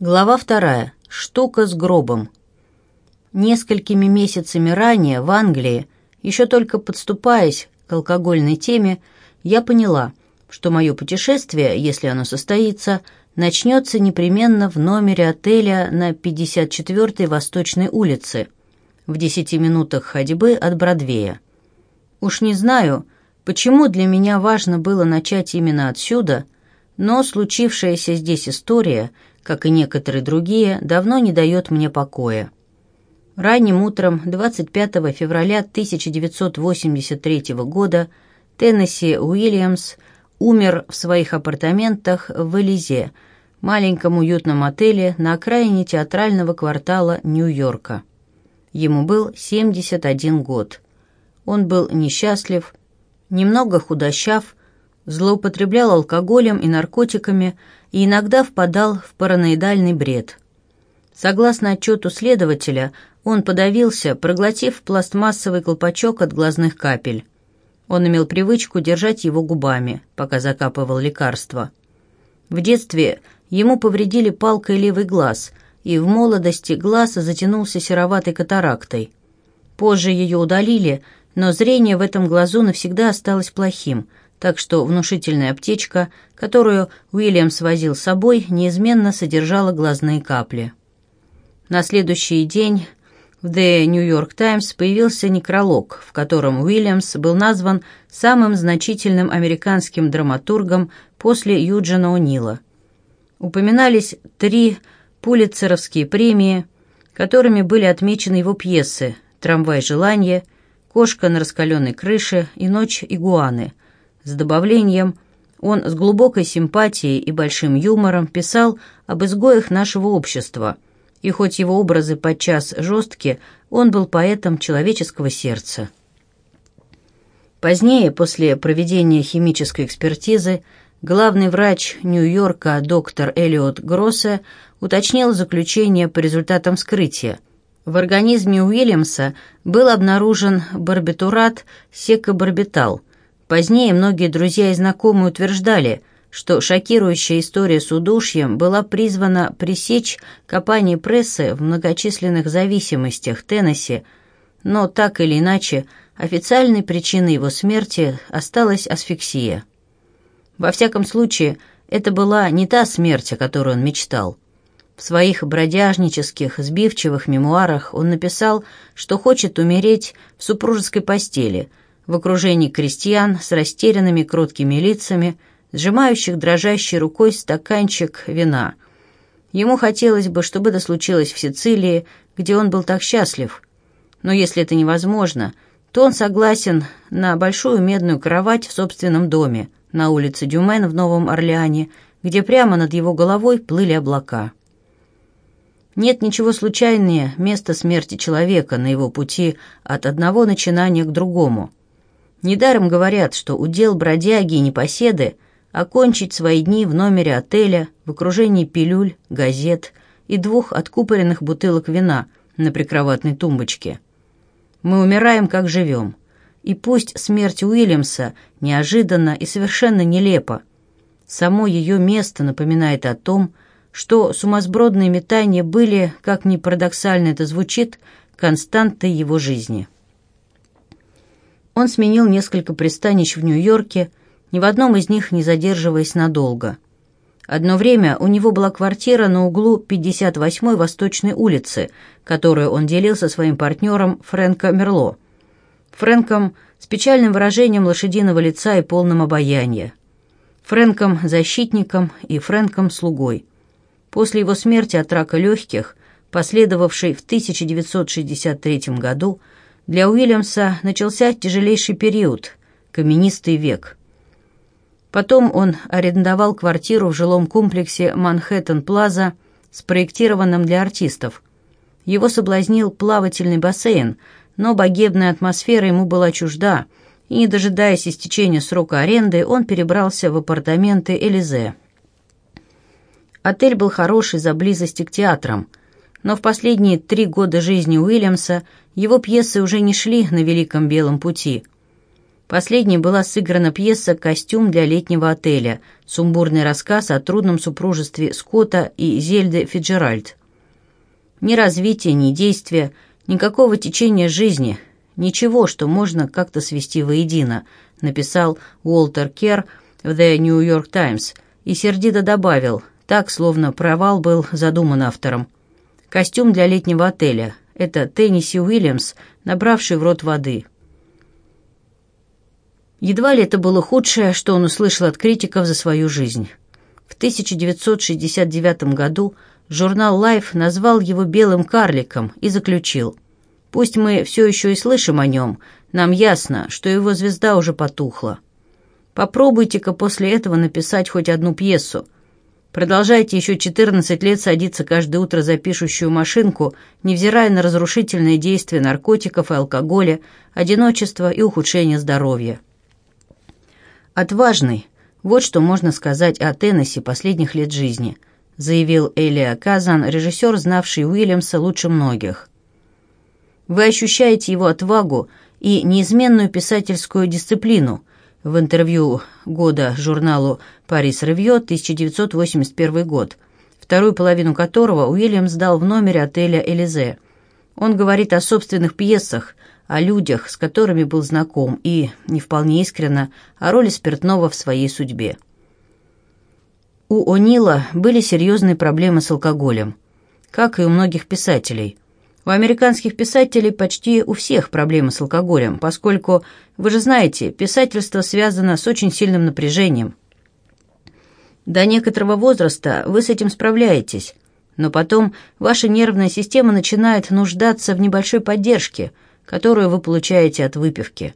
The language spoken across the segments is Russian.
Глава вторая. Штука с гробом. Несколькими месяцами ранее в Англии, еще только подступаясь к алкогольной теме, я поняла, что мое путешествие, если оно состоится, начнется непременно в номере отеля на 54-й Восточной улице, в 10 минутах ходьбы от Бродвея. Уж не знаю, почему для меня важно было начать именно отсюда, но случившаяся здесь история – как и некоторые другие, давно не дает мне покоя. Ранним утром 25 февраля 1983 года Теннесси Уильямс умер в своих апартаментах в Элизе, маленьком уютном отеле на окраине театрального квартала Нью-Йорка. Ему был 71 год. Он был несчастлив, немного худощав, злоупотреблял алкоголем и наркотиками, и иногда впадал в параноидальный бред. Согласно отчету следователя, он подавился, проглотив пластмассовый колпачок от глазных капель. Он имел привычку держать его губами, пока закапывал лекарство. В детстве ему повредили палкой левый глаз, и в молодости глаз затянулся сероватой катарактой. Позже ее удалили, но зрение в этом глазу навсегда осталось плохим – так что внушительная аптечка, которую Уильямс возил с собой, неизменно содержала глазные капли. На следующий день в The New York Times появился некролог, в котором Уильямс был назван самым значительным американским драматургом после Юджина О'Нила. Упоминались три пулитцеровские премии, которыми были отмечены его пьесы «Трамвай желания», «Кошка на раскаленной крыше» и «Ночь игуаны», с добавлением он с глубокой симпатией и большим юмором писал об изгоях нашего общества, и хоть его образы подчас жесткие, он был поэтом человеческого сердца. Позднее, после проведения химической экспертизы, главный врач Нью-Йорка доктор Элиот Гроссе уточнил заключение по результатам вскрытия. В организме Уильямса был обнаружен барбитурат секобарбитал – Позднее многие друзья и знакомые утверждали, что шокирующая история с удушьем была призвана пресечь копание прессы в многочисленных зависимостях Теннесси, но так или иначе официальной причиной его смерти осталась асфиксия. Во всяком случае, это была не та смерть, о которой он мечтал. В своих бродяжнических, сбивчивых мемуарах он написал, что хочет умереть в супружеской постели – в окружении крестьян с растерянными кроткими лицами, сжимающих дрожащей рукой стаканчик вина. Ему хотелось бы, чтобы это случилось в Сицилии, где он был так счастлив. Но если это невозможно, то он согласен на большую медную кровать в собственном доме на улице Дюмен в Новом Орлеане, где прямо над его головой плыли облака. Нет ничего случайнее места смерти человека на его пути от одного начинания к другому – Недаром говорят, что удел бродяги и непоседы окончить свои дни в номере отеля в окружении пилюль, газет и двух откупоренных бутылок вина на прикроватной тумбочке. Мы умираем, как живем. И пусть смерть Уильямса неожиданно и совершенно нелепа, само ее место напоминает о том, что сумасбродные метания были, как ни парадоксально это звучит, константой его жизни. Он сменил несколько пристанищ в Нью-Йорке, ни в одном из них не задерживаясь надолго. Одно время у него была квартира на углу 58-й Восточной улицы, которую он делил со своим партнером Фрэнко Мерло. Фрэнком с печальным выражением лошадиного лица и полным обаяния. Фрэнком – защитником и Фрэнком – слугой. После его смерти от рака легких, последовавшей в 1963 году, для Уильямса начался тяжелейший период, каменистый век. Потом он арендовал квартиру в жилом комплексе Манхэттен-Плаза, спроектированном для артистов. Его соблазнил плавательный бассейн, но богемная атмосфера ему была чужда, и, не дожидаясь истечения срока аренды, он перебрался в апартаменты Элизе. Отель был хороший за близости к театрам – но в последние три года жизни Уильямса его пьесы уже не шли на Великом Белом пути. Последней была сыграна пьеса «Костюм для летнего отеля», сумбурный рассказ о трудном супружестве Скотта и Зельды Фиджеральд. Ни развития, ни действия, никакого течения жизни, ничего, что можно как-то свести воедино, написал Уолтер Керр в The New York Times и сердито добавил, так, словно провал был задуман автором. Костюм для летнего отеля. Это Тенниси Уильямс, набравший в рот воды. Едва ли это было худшее, что он услышал от критиков за свою жизнь. В 1969 году журнал Life назвал его «белым карликом» и заключил «Пусть мы все еще и слышим о нем, нам ясно, что его звезда уже потухла. Попробуйте-ка после этого написать хоть одну пьесу. Продолжайте еще 14 лет садиться каждое утро за пишущую машинку, невзирая на разрушительные действия наркотиков и алкоголя, одиночество и ухудшение здоровья». «Отважный. Вот что можно сказать о Теннессе последних лет жизни», заявил Элия Казан, режиссер, знавший Уильямса лучше многих. «Вы ощущаете его отвагу и неизменную писательскую дисциплину», в интервью года журналу «Парис Ревью» 1981 год, вторую половину которого Уильямс дал в номере отеля «Элизе». Он говорит о собственных пьесах, о людях, с которыми был знаком, и, не вполне искренно, о роли спиртного в своей судьбе. У О'Нила были серьезные проблемы с алкоголем, как и у многих писателей. У американских писателей почти у всех проблемы с алкоголем, поскольку, вы же знаете, писательство связано с очень сильным напряжением. До некоторого возраста вы с этим справляетесь, но потом ваша нервная система начинает нуждаться в небольшой поддержке – которую вы получаете от выпивки.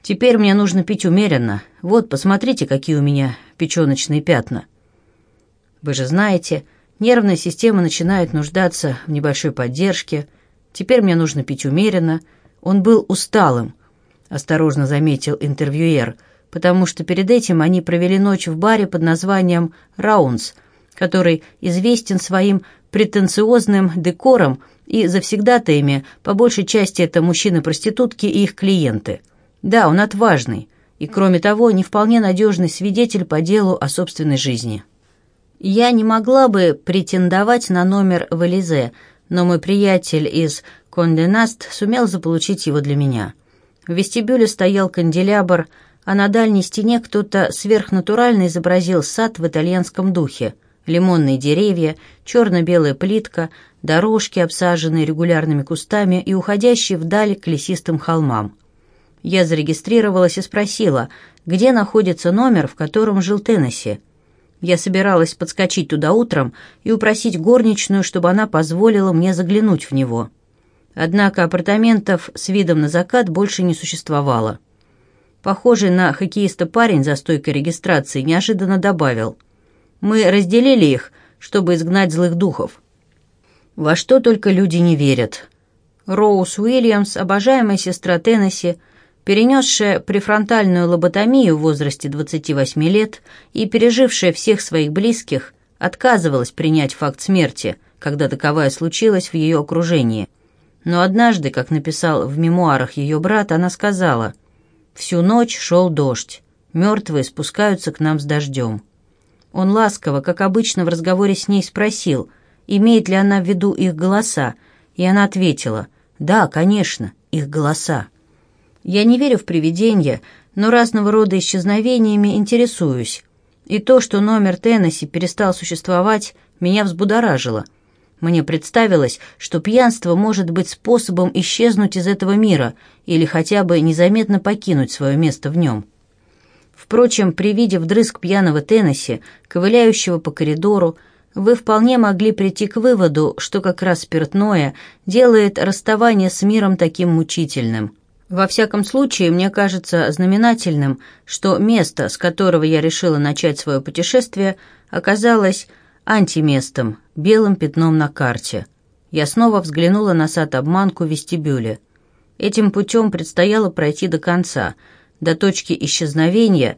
Теперь мне нужно пить умеренно. Вот, посмотрите, какие у меня печеночные пятна. Вы же знаете, нервная система начинает нуждаться в небольшой поддержке. Теперь мне нужно пить умеренно. Он был усталым, осторожно заметил интервьюер, потому что перед этим они провели ночь в баре под названием «Раунс», который известен своим претенциозным декором и завсегдатаями, по большей части это мужчины-проститутки и их клиенты. Да, он отважный, и, кроме того, не вполне надежный свидетель по делу о собственной жизни. Я не могла бы претендовать на номер в Элизе, но мой приятель из Конденаст сумел заполучить его для меня. В вестибюле стоял канделябр, а на дальней стене кто-то сверхнатурально изобразил сад в итальянском духе – лимонные деревья, черно-белая плитка, дорожки, обсаженные регулярными кустами и уходящие вдаль к лесистым холмам. Я зарегистрировалась и спросила, где находится номер, в котором жил Теннесси. Я собиралась подскочить туда утром и упросить горничную, чтобы она позволила мне заглянуть в него. Однако апартаментов с видом на закат больше не существовало. Похожий на хоккеиста парень за стойкой регистрации неожиданно добавил – мы разделили их, чтобы изгнать злых духов. Во что только люди не верят. Роуз Уильямс, обожаемая сестра Теннесси, перенесшая префронтальную лоботомию в возрасте 28 лет и пережившая всех своих близких, отказывалась принять факт смерти, когда таковая случилась в ее окружении. Но однажды, как написал в мемуарах ее брат, она сказала, «Всю ночь шел дождь, мертвые спускаются к нам с дождем». Он ласково, как обычно в разговоре с ней, спросил, имеет ли она в виду их голоса, и она ответила, «Да, конечно, их голоса». Я не верю в привидения, но разного рода исчезновениями интересуюсь. И то, что номер Теннесси перестал существовать, меня взбудоражило. Мне представилось, что пьянство может быть способом исчезнуть из этого мира или хотя бы незаметно покинуть свое место в нем. Впрочем, при виде вдрызг пьяного Теннесси, ковыляющего по коридору, вы вполне могли прийти к выводу, что как раз спиртное делает расставание с миром таким мучительным. Во всяком случае, мне кажется знаменательным, что место, с которого я решила начать свое путешествие, оказалось антиместом, белым пятном на карте. Я снова взглянула на сад-обманку в вестибюле. Этим путем предстояло пройти до конца — до точки исчезновения,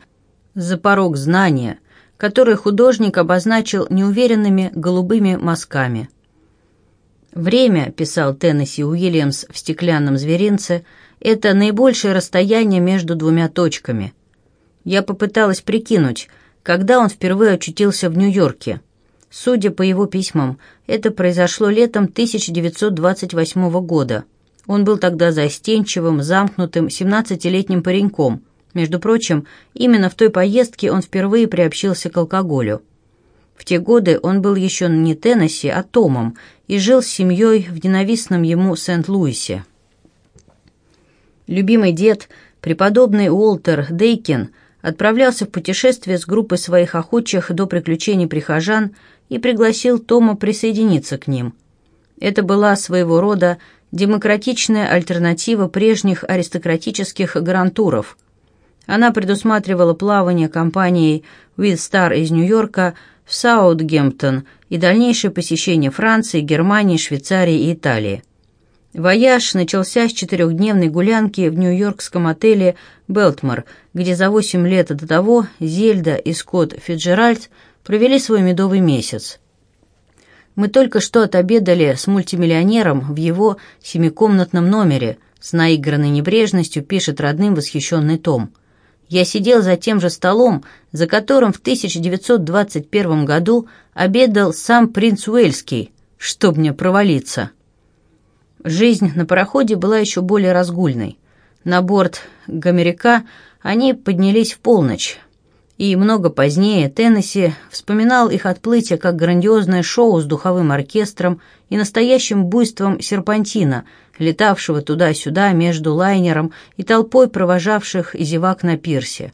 за порог знания, который художник обозначил неуверенными голубыми мазками. «Время», — писал Теннесси Уильямс в «Стеклянном зверинце», — это наибольшее расстояние между двумя точками. Я попыталась прикинуть, когда он впервые очутился в Нью-Йорке. Судя по его письмам, это произошло летом 1928 года. Он был тогда застенчивым, замкнутым, 17-летним пареньком. Между прочим, именно в той поездке он впервые приобщился к алкоголю. В те годы он был еще не Теннесси, а Томом и жил с семьей в ненавистном ему Сент-Луисе. Любимый дед, преподобный Уолтер Дейкин, отправлялся в путешествие с группой своих охотчих до приключений прихожан и пригласил Тома присоединиться к ним. Это была своего рода демократичная альтернатива прежних аристократических гарантуров. Она предусматривала плавание компанией «White Star» из Нью-Йорка в Саутгемптон и дальнейшее посещение Франции, Германии, Швейцарии и Италии. Вояж начался с четырехдневной гулянки в нью-йоркском отеле «Билтмор», где за восемь лет до того Зельда и Скотт Фицджеральд провели свой медовый месяц. Мы только что отобедали с мультимиллионером в его семикомнатном номере, с наигранной небрежностью пишет родным восхищенный Том – я сидел за тем же столом, за которым в 1921 году обедал сам принц Уэльский, чтоб мне провалиться. Жизнь на пароходе была еще более разгульной. На борт Гомерика они поднялись в полночь, и много позднее Теннесси вспоминал их отплытие как грандиозное шоу с духовым оркестром и настоящим буйством серпантина – летавшего туда-сюда между лайнером и толпой провожавших зевак на пирсе.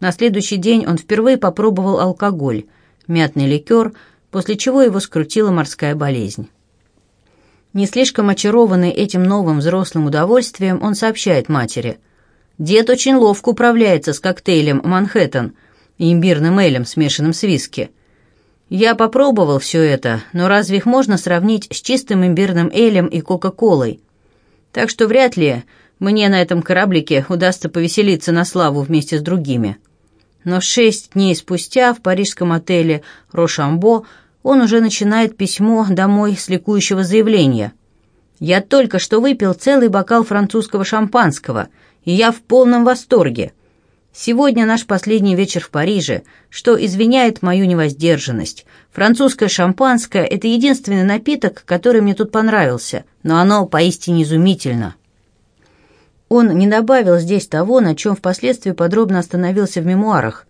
На следующий день он впервые попробовал алкоголь, мятный ликер, после чего его скрутила морская болезнь. Не слишком очарованный этим новым взрослым удовольствием, он сообщает матери. «Дед очень ловко управляется с коктейлем «Манхэттен» и имбирным элем, смешанным с виски. Я попробовал все это, но разве их можно сравнить с чистым имбирным элем и кока-колой? Так что вряд ли мне на этом кораблике удастся повеселиться на славу вместе с другими. Но шесть дней спустя в парижском отеле «Рошамбо» он уже начинает письмо домой с ликующего заявления. «Я только что выпил целый бокал французского шампанского, и я в полном восторге». Сегодня наш последний вечер в Париже, что извиняет мою невоздержанность. Французское шампанское – это единственный напиток, который мне тут понравился, но оно поистине изумительно. Он не добавил здесь того, на чем впоследствии подробно остановился в мемуарах.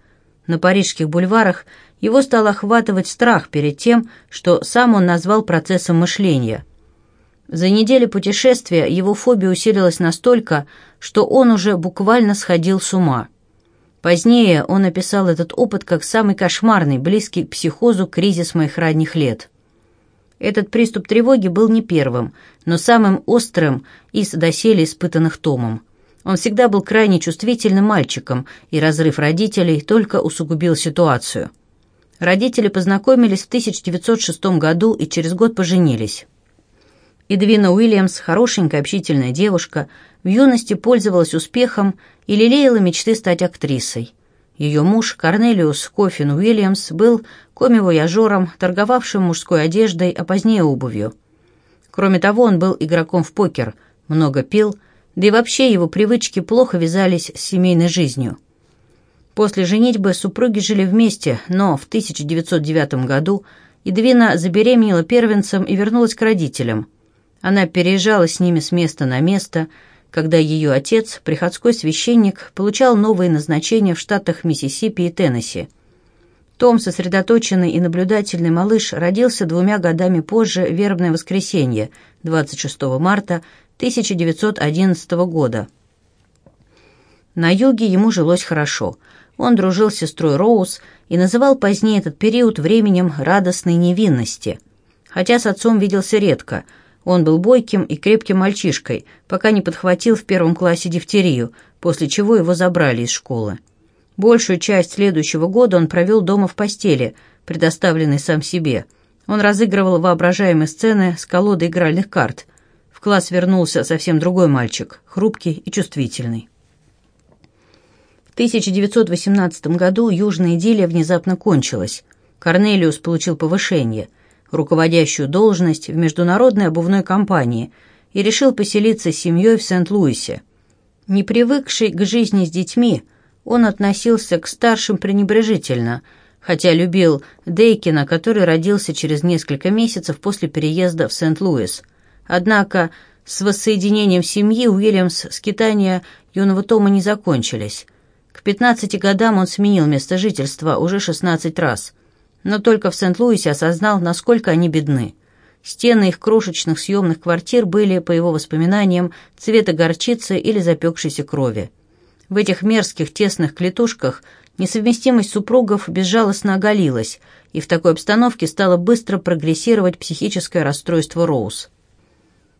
На парижских бульварах его стал охватывать страх перед тем, что сам он назвал процессом мышления. За неделю путешествия его фобия усилилась настолько, что он уже буквально сходил с ума – Позднее он описал этот опыт как самый кошмарный, близкий к психозу кризис моих ранних лет. Этот приступ тревоги был не первым, но самым острым из доселе испытанных Томом. Он всегда был крайне чувствительным мальчиком, и разрыв родителей только усугубил ситуацию. Родители познакомились в 1906 году и через год поженились. Эдвина Уильямс, хорошенькая общительная девушка, в юности пользовалась успехом и лелеяла мечты стать актрисой. Ее муж, Корнелиус Кофин Уильямс, был коми-вояжером, торговавшим мужской одеждой, а позднее обувью. Кроме того, он был игроком в покер, много пил, да и вообще его привычки плохо вязались с семейной жизнью. После женитьбы супруги жили вместе, но в 1909 году Эдвина забеременела первенцем и вернулась к родителям. Она переезжала с ними с места на место – когда ее отец, приходской священник, получал новые назначения в штатах Миссисипи и Теннесси. Том, сосредоточенный и наблюдательный малыш, родился двумя годами позже, вербное воскресенье, 26 марта 1911 года. На юге ему жилось хорошо. Он дружил с сестрой Роуз и называл позднее этот период временем радостной невинности. Хотя с отцом виделся редко – он был бойким и крепким мальчишкой, пока не подхватил в первом классе дифтерию, после чего его забрали из школы. Большую часть следующего года он провел дома в постели, предоставленной сам себе. Он разыгрывал воображаемые сцены с колодой игральных карт. В класс вернулся совсем другой мальчик, хрупкий и чувствительный. В 1918 году южная идиллия внезапно кончилась. Корнелиус получил повышение – руководящую должность в международной обувной компании и решил поселиться с семьей в Сент-Луисе. Не привыкший к жизни с детьми, он относился к старшим пренебрежительно, хотя любил Дейкина, который родился через несколько месяцев после переезда в Сент-Луис. Однако с воссоединением семьи Уильямс скитания юного Тома не закончились. К 15 годам он сменил место жительства уже 16 раз, но только в Сент-Луисе осознал, насколько они бедны. Стены их крошечных съемных квартир были, по его воспоминаниям, цвета горчицы или запекшейся крови. В этих мерзких тесных клетушках несовместимость супругов безжалостно оголилась, и в такой обстановке стало быстро прогрессировать психическое расстройство Роуз.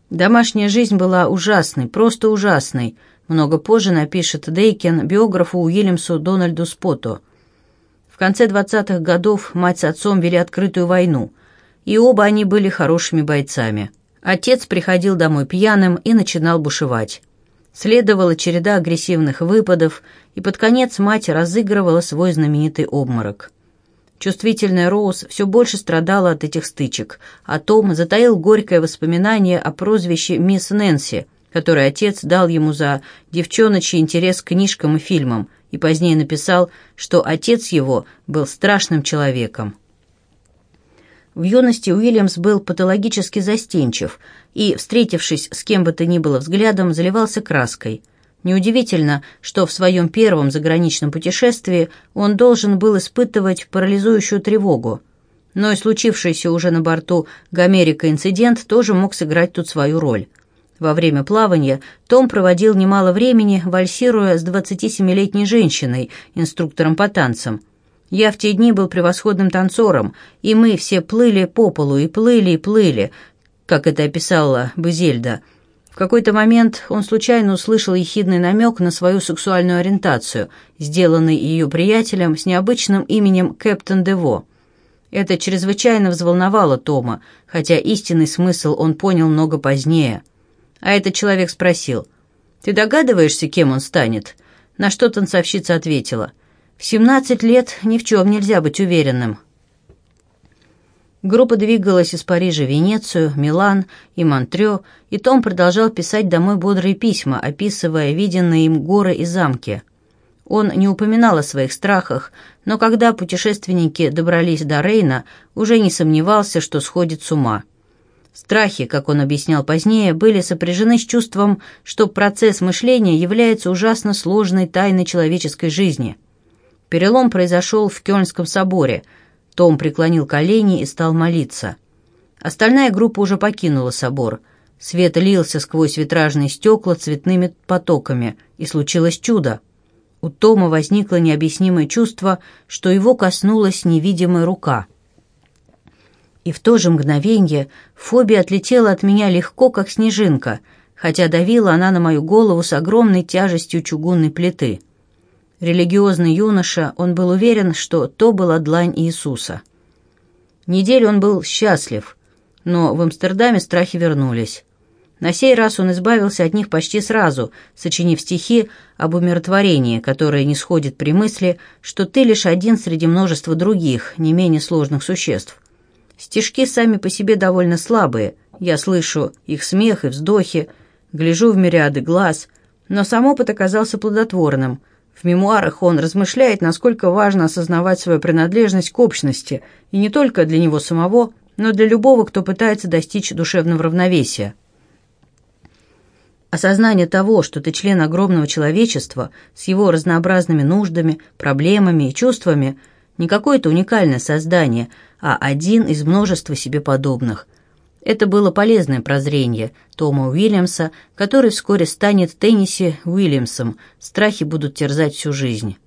Домашняя жизнь была ужасной, просто ужасной, много позже напишет Дейкен биографу Уильямсу Дональду Споту. Конце 20-х годов мать с отцом вели открытую войну, и оба они были хорошими бойцами. Отец приходил домой пьяным и начинал бушевать. Следовала череда агрессивных выпадов, и под конец мать разыгрывала свой знаменитый обморок. Чувствительная Роуз все больше страдала от этих стычек, а Том затаил горькое воспоминание о прозвище «Мисс Нэнси», которое отец дал ему за девчоночий интерес к книжкам и фильмам, и позднее написал, что отец его был страшным человеком. В юности Уильямс был патологически застенчив и, встретившись с кем бы то ни было взглядом, заливался краской. Неудивительно, что в своем первом заграничном путешествии он должен был испытывать парализующую тревогу. Но и случившийся уже на борту Гомерика инцидент тоже мог сыграть тут свою роль. Во время плавания Том проводил немало времени, вальсируя с 27-летней женщиной, инструктором по танцам – я в те дни был превосходным танцором, и мы все плыли по полу и плыли и плыли, как это описала Бузельда. В какой-то момент он случайно услышал ехидный намек на свою сексуальную ориентацию, сделанный ее приятелем с необычным именем Кэптон Дево. Это чрезвычайно взволновало Тома, хотя истинный смысл он понял много позднее. А этот человек спросил, «Ты догадываешься, кем он станет?» На что танцовщица ответила – в 17 лет ни в чем нельзя быть уверенным. Группа двигалась из Парижа в Венецию, Милан и Монтрё, и Том продолжал писать домой бодрые письма, описывая виденные им горы и замки. Он не упоминал о своих страхах, но когда путешественники добрались до Рейна, уже не сомневался, что сходит с ума. Страхи, как он объяснял позднее, были сопряжены с чувством, что процесс мышления является ужасно сложной тайной человеческой жизни – Перелом произошел в Кёльнском соборе. Том преклонил колени и стал молиться. Остальная группа уже покинула собор. Свет лился сквозь витражные стекла цветными потоками, и случилось чудо. У Тома возникло необъяснимое чувство, что его коснулась невидимая рука. И в то же мгновенье фобия отлетела от меня легко, как снежинка, хотя давила она на мою голову с огромной тяжестью чугунной плиты — Религиозный юноша, он был уверен, что то была длань Иисуса. Неделю он был счастлив, но в Амстердаме страхи вернулись. На сей раз он избавился от них почти сразу, сочинив стихи об умиротворении, которое не сходит при мысли, что ты лишь один среди множества других, не менее сложных существ. Стишки сами по себе довольно слабые, я слышу их смех и вздохи, гляжу в мириады глаз, но сам опыт оказался плодотворным – в мемуарах он размышляет, насколько важно осознавать свою принадлежность к общности, и не только для него самого, но для любого, кто пытается достичь душевного равновесия. Осознание того, что ты член огромного человечества с его разнообразными нуждами, проблемами и чувствами, не какое-то уникальное создание, а один из множества себе подобных, это было полезное прозрение Тома Уильямса, который вскоре станет Тенниси Уильямсом. Страхи будут терзать всю жизнь.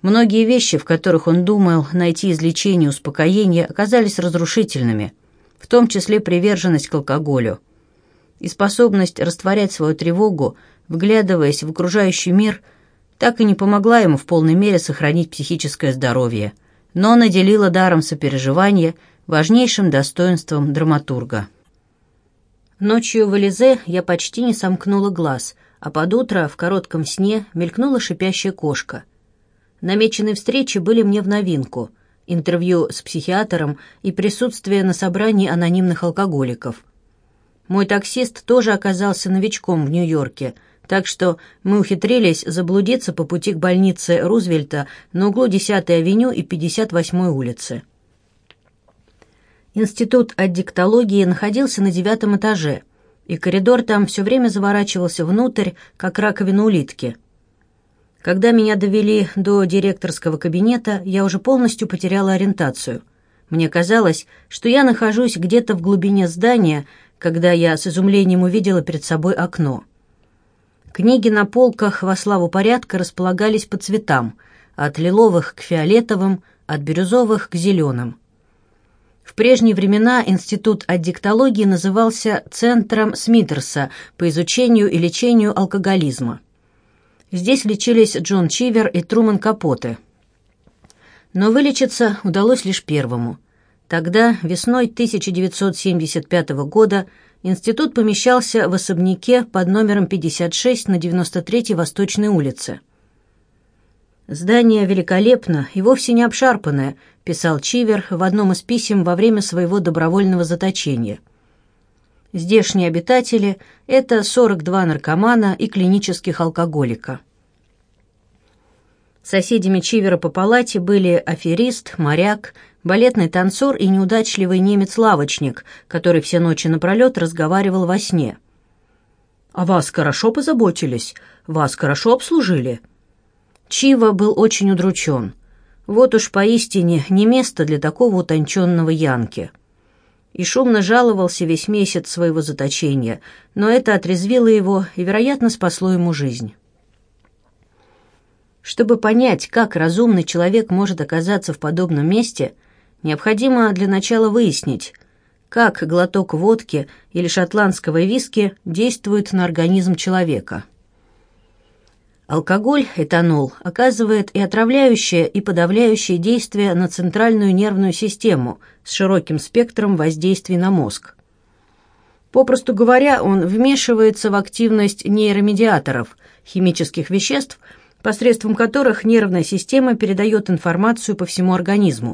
Многие вещи, в которых он думал найти излечение и успокоение, оказались разрушительными, в том числе приверженность к алкоголю. И способность растворять свою тревогу, вглядываясь в окружающий мир, так и не помогла ему в полной мере сохранить психическое здоровье, но наделила даром сопереживания – важнейшим достоинством драматурга. Ночью в Элизе я почти не сомкнула глаз, а под утро в коротком сне мелькнула шипящая кошка. Намеченные встречи были мне в новинку. интервью с психиатром и присутствие на собрании анонимных алкоголиков. Мой таксист тоже оказался новичком в Нью-Йорке, так что мы ухитрились заблудиться по пути к больнице Рузвельта на углу 10-й авеню и 58-й улицы. Институт аддиктологии находился на девятом этаже, и коридор там все время заворачивался внутрь, как раковина улитки – когда меня довели до директорского кабинета, я уже полностью потеряла ориентацию. Мне казалось, что я нахожусь где-то в глубине здания, когда я с изумлением увидела перед собой окно. Книги на полках во славу порядка располагались по цветам, от лиловых к фиолетовым, от бирюзовых к зеленым. В прежние времена Институт аддиктологии назывался Центром Смитерса по изучению и лечению алкоголизма. Здесь лечились Джон Чивер и Труман Капоте. Но вылечиться удалось лишь первому. Тогда, весной 1975 года, институт помещался в особняке под номером 56 на 93-й Восточной улице. «Здание великолепно и вовсе не обшарпанное», — писал Чивер в одном из писем во время своего добровольного заточения. Здешние обитатели — это 42 наркомана и клинических алкоголика. Соседями Чивера по палате были аферист, моряк, балетный танцор и неудачливый немец-лавочник, который все ночи напролет разговаривал во сне. «О вас хорошо позаботились, вас хорошо обслужили». Чива был очень удручен. Вот уж поистине не место для такого утонченного Янки. И шумно жаловался весь месяц своего заточения, но это отрезвило его и, вероятно, спасло ему жизнь. Чтобы понять, как разумный человек может оказаться в подобном месте, необходимо для начала выяснить, как глоток водки или шотландского виски действует на организм человека. Алкоголь, этанол, оказывает и отравляющее, и подавляющее действие на центральную нервную систему с широким спектром воздействий на мозг. Попросту говоря, он вмешивается в активность нейромедиаторов, химических веществ – посредством которых нервная система передает информацию по всему организму.